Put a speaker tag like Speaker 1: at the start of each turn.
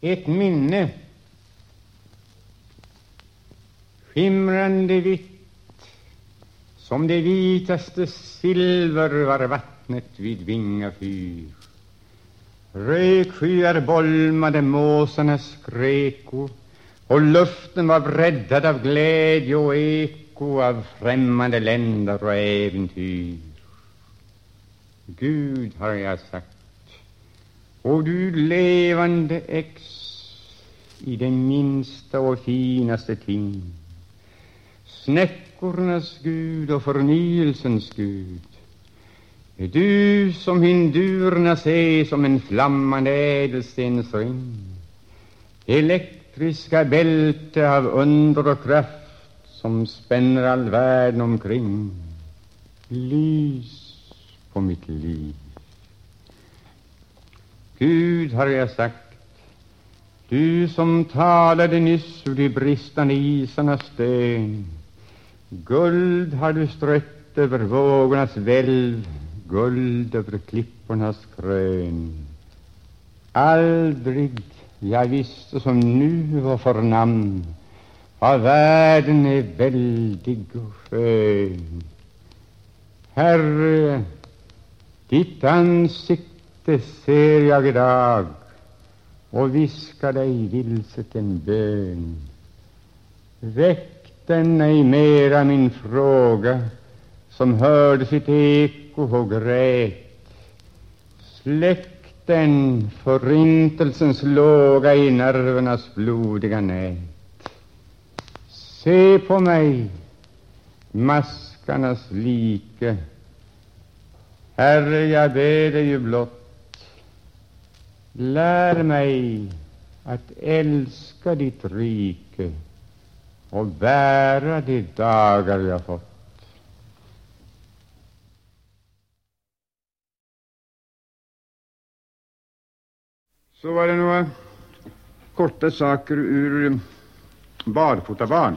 Speaker 1: Ett minne. Skimrande vitt som det vitaste silver var vattnet vid Vinga fyr. Rökskyar bolmade måsarnas skreko och luften var breddad av glädje och eko av främmande länder och äventyr. Gud, har jag sagt, och du levande ex i det minsta och finaste ting. Snäckornas Gud och förnyelsens Gud. Du som hindurerna ser som en flammande ädelstensring. Elektriska bälte av under och kraft som spänner all världen omkring. Lys på mitt liv. Gud, har jag sagt, du som talade nyss ur de bristande isarnas stön. Guld har du strött över vågornas välv, guld över klippornas krön. Aldrig jag visste som nu och förnamn vad världen är väldig och skön. Herre, ditt ansikte det ser jag idag och viskar dig vilset en bön. Väck den ej mera min fråga som hörde sitt eko och grät. Släck den förintelsens låga i nervernas blodiga nät. Se på mig, maskarnas like. Herre, jag ber dig ju blott Lär mig att älska ditt rike och bära de dagar jag fått. Så var det några korta saker ur Barfotabarn.